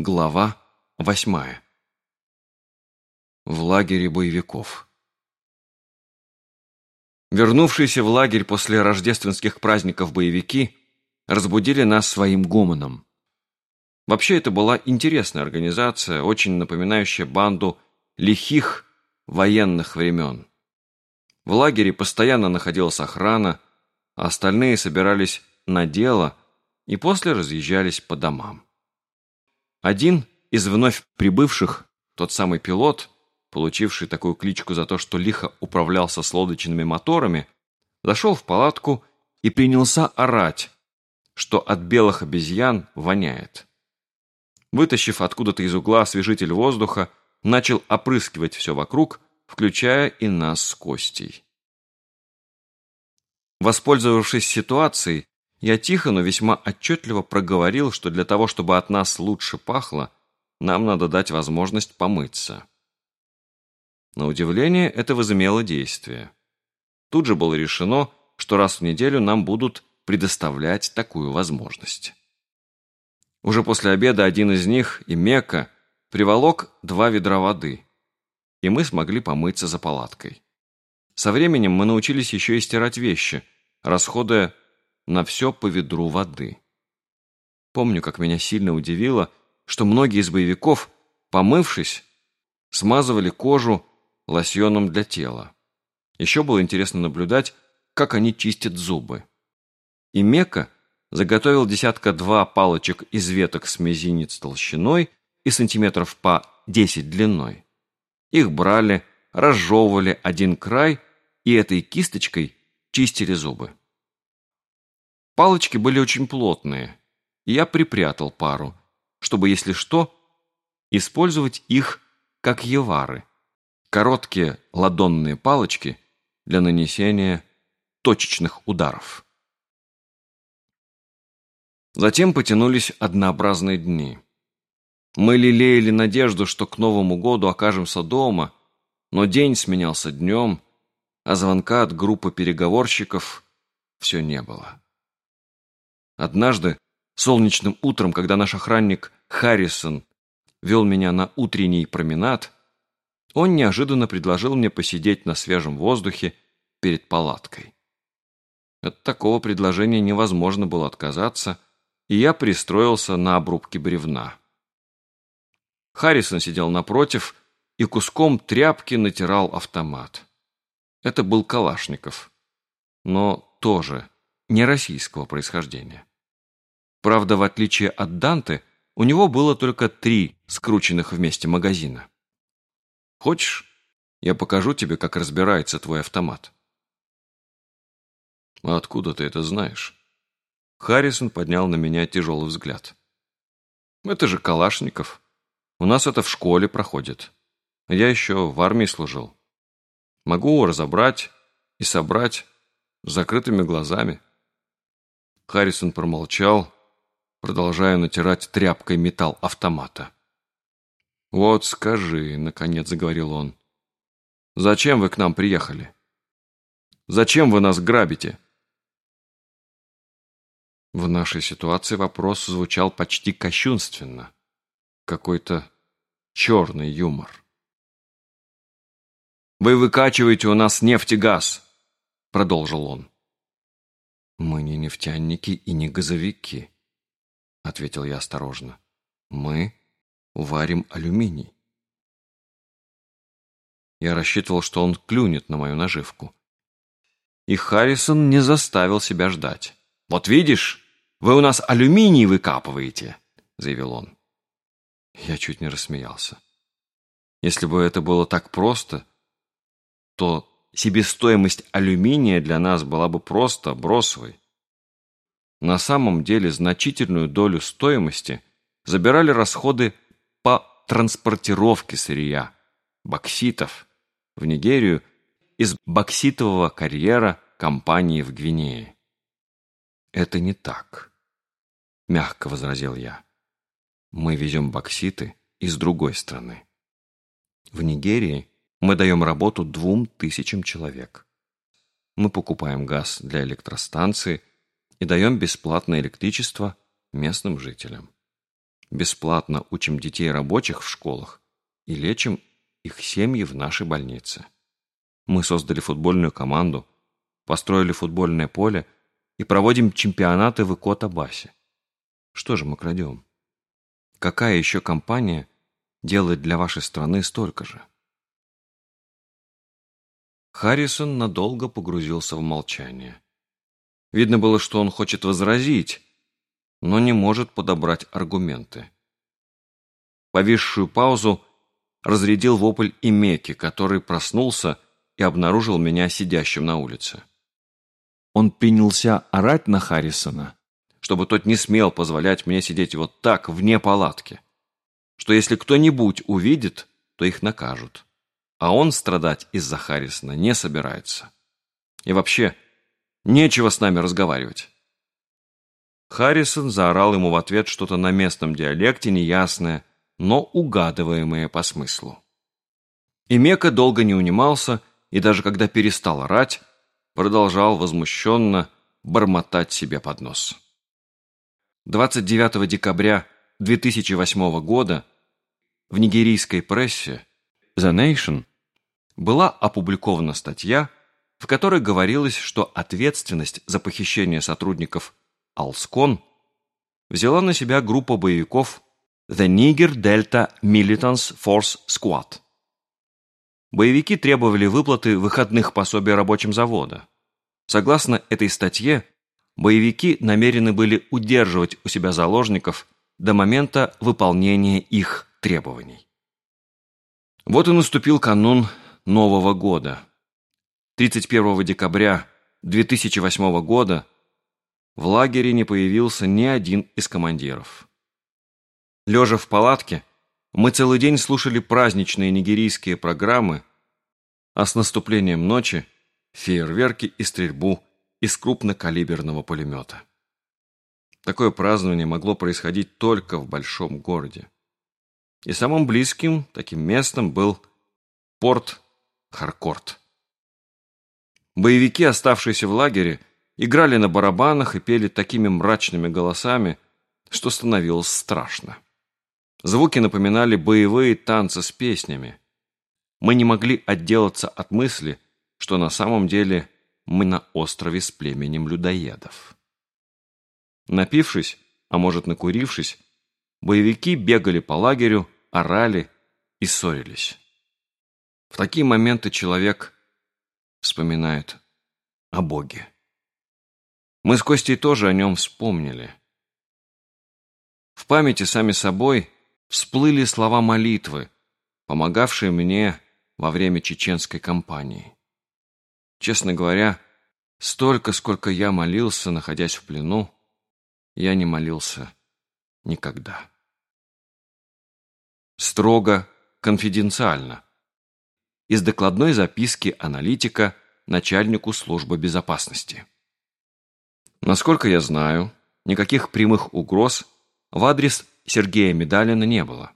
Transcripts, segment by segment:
Глава восьмая. В лагере боевиков. Вернувшиеся в лагерь после рождественских праздников боевики разбудили нас своим гомоном. Вообще это была интересная организация, очень напоминающая банду лихих военных времен. В лагере постоянно находилась охрана, а остальные собирались на дело и после разъезжались по домам. Один из вновь прибывших, тот самый пилот, получивший такую кличку за то, что лихо управлялся с лодочными моторами, зашел в палатку и принялся орать, что от белых обезьян воняет. Вытащив откуда-то из угла освежитель воздуха, начал опрыскивать все вокруг, включая и нас с Костей. Воспользовавшись ситуацией, я тихо, но весьма отчетливо проговорил, что для того, чтобы от нас лучше пахло, нам надо дать возможность помыться. На удивление это возымело действие. Тут же было решено, что раз в неделю нам будут предоставлять такую возможность. Уже после обеда один из них, и Мека, приволок два ведра воды, и мы смогли помыться за палаткой. Со временем мы научились еще и стирать вещи, расходуя на все по ведру воды. Помню, как меня сильно удивило, что многие из боевиков, помывшись, смазывали кожу лосьоном для тела. Еще было интересно наблюдать, как они чистят зубы. И Мека заготовил десятка-два палочек из веток с мизинец толщиной и сантиметров по 10 длиной. Их брали, разжевывали один край и этой кисточкой чистили зубы. Палочки были очень плотные, и я припрятал пару, чтобы, если что, использовать их как евары. Короткие ладонные палочки для нанесения точечных ударов. Затем потянулись однообразные дни. Мы лелеяли надежду, что к Новому году окажемся дома, но день сменялся днем, а звонка от группы переговорщиков все не было. Однажды, солнечным утром, когда наш охранник Харрисон вел меня на утренний променад, он неожиданно предложил мне посидеть на свежем воздухе перед палаткой. От такого предложения невозможно было отказаться, и я пристроился на обрубке бревна. Харрисон сидел напротив и куском тряпки натирал автомат. Это был Калашников, но тоже не российского происхождения. Правда, в отличие от Данте, у него было только три скрученных вместе магазина. Хочешь, я покажу тебе, как разбирается твой автомат? А откуда ты это знаешь? Харрисон поднял на меня тяжелый взгляд. Это же Калашников. У нас это в школе проходит. Я еще в армии служил. Могу разобрать и собрать с закрытыми глазами. Харрисон промолчал, продолжая натирать тряпкой металл автомата. «Вот скажи», — наконец заговорил он, — «зачем вы к нам приехали? Зачем вы нас грабите?» В нашей ситуации вопрос звучал почти кощунственно. Какой-то черный юмор. «Вы выкачиваете у нас нефть и газ», — продолжил он. «Мы не нефтяники и не газовики», — ответил я осторожно. «Мы варим алюминий». Я рассчитывал, что он клюнет на мою наживку. И Харрисон не заставил себя ждать. «Вот видишь, вы у нас алюминий выкапываете», — заявил он. Я чуть не рассмеялся. Если бы это было так просто, то себестоимость алюминия для нас была бы просто бросовой. На самом деле значительную долю стоимости забирали расходы по транспортировке сырья, бокситов, в Нигерию из бокситового карьера компании в Гвинее. «Это не так», — мягко возразил я. «Мы везем бокситы из другой страны. В Нигерии мы даем работу двум тысячам человек. Мы покупаем газ для электростанции и даем бесплатное электричество местным жителям. бесплатно учим детей рабочих в школах и лечим их семьи в нашей больнице. Мы создали футбольную команду, построили футбольное поле и проводим чемпионаты в Икота-Басе. Что же мы крадем? Какая еще компания делает для вашей страны столько же? Харрисон надолго погрузился в молчание. Видно было, что он хочет возразить, но не может подобрать аргументы. Повисшую паузу разрядил вопль Имеки, который проснулся и обнаружил меня сидящим на улице. Он принялся орать на Харрисона, чтобы тот не смел позволять мне сидеть вот так, вне палатки, что если кто-нибудь увидит, то их накажут. А он страдать из-за Харрисона не собирается. И вообще, нечего с нами разговаривать. Харрисон заорал ему в ответ что-то на местном диалекте неясное, но угадываемое по смыслу. И Мека долго не унимался, и даже когда перестал орать, продолжал возмущенно бормотать себе под нос. 29 декабря 2008 года в нигерийской прессе The Nation была опубликована статья, в которой говорилось, что ответственность за похищение сотрудников Алскон взяла на себя группа боевиков The Niger Delta Militants Force Squad. Боевики требовали выплаты выходных пособий рабочим завода. Согласно этой статье, боевики намерены были удерживать у себя заложников до момента выполнения их требований. Вот и наступил канун Нового года. 31 декабря 2008 года в лагере не появился ни один из командиров. Лежа в палатке, мы целый день слушали праздничные нигерийские программы, а с наступлением ночи – фейерверки и стрельбу из крупнокалиберного пулемета. Такое празднование могло происходить только в большом городе. И самым близким таким местом был порт Харкорт. Боевики, оставшиеся в лагере, играли на барабанах и пели такими мрачными голосами, что становилось страшно. Звуки напоминали боевые танцы с песнями. Мы не могли отделаться от мысли, что на самом деле мы на острове с племенем людоедов. Напившись, а может накурившись, боевики бегали по лагерю, орали и ссорились. В такие моменты человек вспоминает о Боге. Мы с Костей тоже о нем вспомнили. В памяти сами собой всплыли слова молитвы, помогавшие мне во время чеченской кампании. Честно говоря, столько, сколько я молился, находясь в плену, я не молился никогда. Строго конфиденциально. Из докладной записки аналитика начальнику службы безопасности. Насколько я знаю, никаких прямых угроз в адрес Сергея Медалина не было.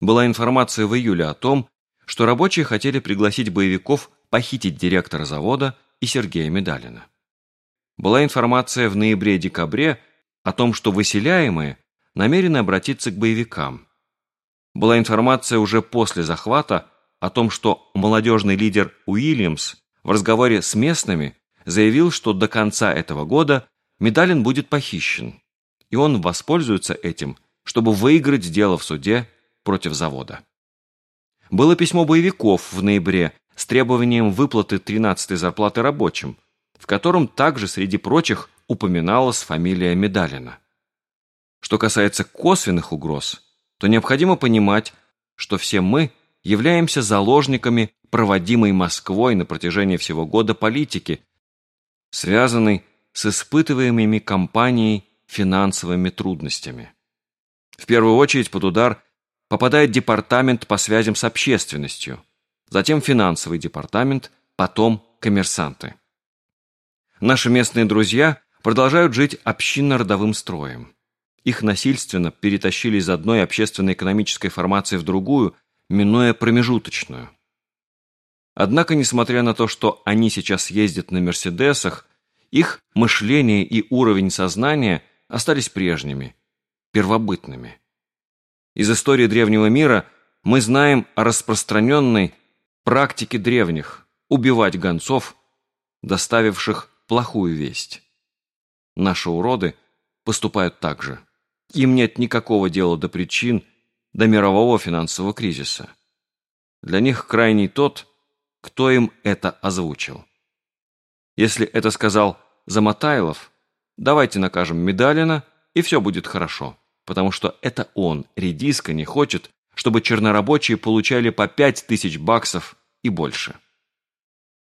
Была информация в июле о том, что рабочие хотели пригласить боевиков похитить директора завода и Сергея Медалина. Была информация в ноябре-декабре о том, что выселяемые намерены обратиться к боевикам. Была информация уже после захвата о том, что молодежный лидер Уильямс в разговоре с местными заявил, что до конца этого года Медалин будет похищен, и он воспользуется этим, чтобы выиграть дело в суде против завода. Было письмо боевиков в ноябре с требованием выплаты 13-й зарплаты рабочим, в котором также, среди прочих, упоминалась фамилия Медалина. Что касается косвенных угроз, то необходимо понимать, что все мы являемся заложниками проводимой Москвой на протяжении всего года политики, связанной с испытываемыми компанией финансовыми трудностями. В первую очередь под удар попадает департамент по связям с общественностью, затем финансовый департамент, потом коммерсанты. Наши местные друзья продолжают жить общинно-родовым строем. Их насильственно перетащили из одной общественно-экономической формации в другую, минуя промежуточную. Однако, несмотря на то, что они сейчас ездят на «Мерседесах», их мышление и уровень сознания остались прежними, первобытными. Из истории древнего мира мы знаем о распространенной практике древних убивать гонцов, доставивших плохую весть. Наши уроды поступают так же. Им нет никакого дела до причин, до мирового финансового кризиса. Для них крайний тот, кто им это озвучил. Если это сказал Заматайлов, давайте накажем Медалина, и все будет хорошо, потому что это он, редиска, не хочет, чтобы чернорабочие получали по пять тысяч баксов и больше.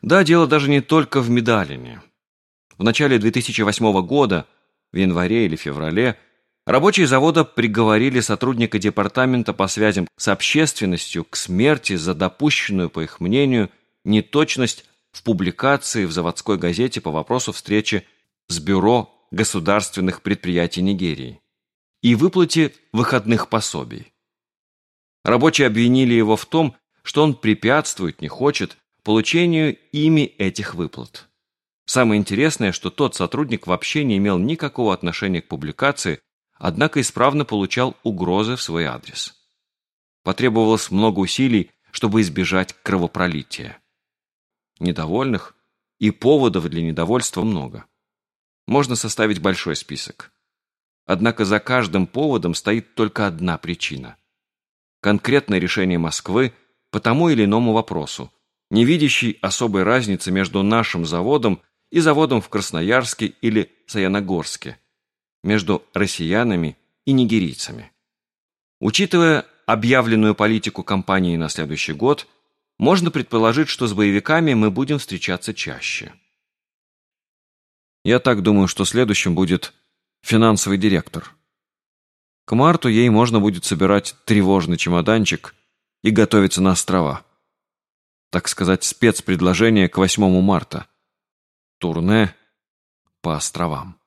Да, дело даже не только в Медалине. В начале 2008 года, в январе или феврале, рабочие завода приговорили сотрудника департамента по связям с общественностью к смерти за допущенную, по их мнению, неточность в публикации в заводской газете по вопросу встречи с Бюро государственных предприятий Нигерии и выплате выходных пособий. Рабочие обвинили его в том, что он препятствует, не хочет, получению ими этих выплат. Самое интересное, что тот сотрудник вообще не имел никакого отношения к публикации, однако исправно получал угрозы в свой адрес. Потребовалось много усилий, чтобы избежать кровопролития. Недовольных и поводов для недовольства много. Можно составить большой список. Однако за каждым поводом стоит только одна причина. Конкретное решение Москвы по тому или иному вопросу, не видящий особой разницы между нашим заводом и заводом в Красноярске или Саяногорске, между россиянами и нигерийцами. Учитывая объявленную политику компании на следующий год, можно предположить, что с боевиками мы будем встречаться чаще. Я так думаю, что следующим будет финансовый директор. К марту ей можно будет собирать тревожный чемоданчик и готовиться на острова. Так сказать, спецпредложение к 8 марта. Турне по островам.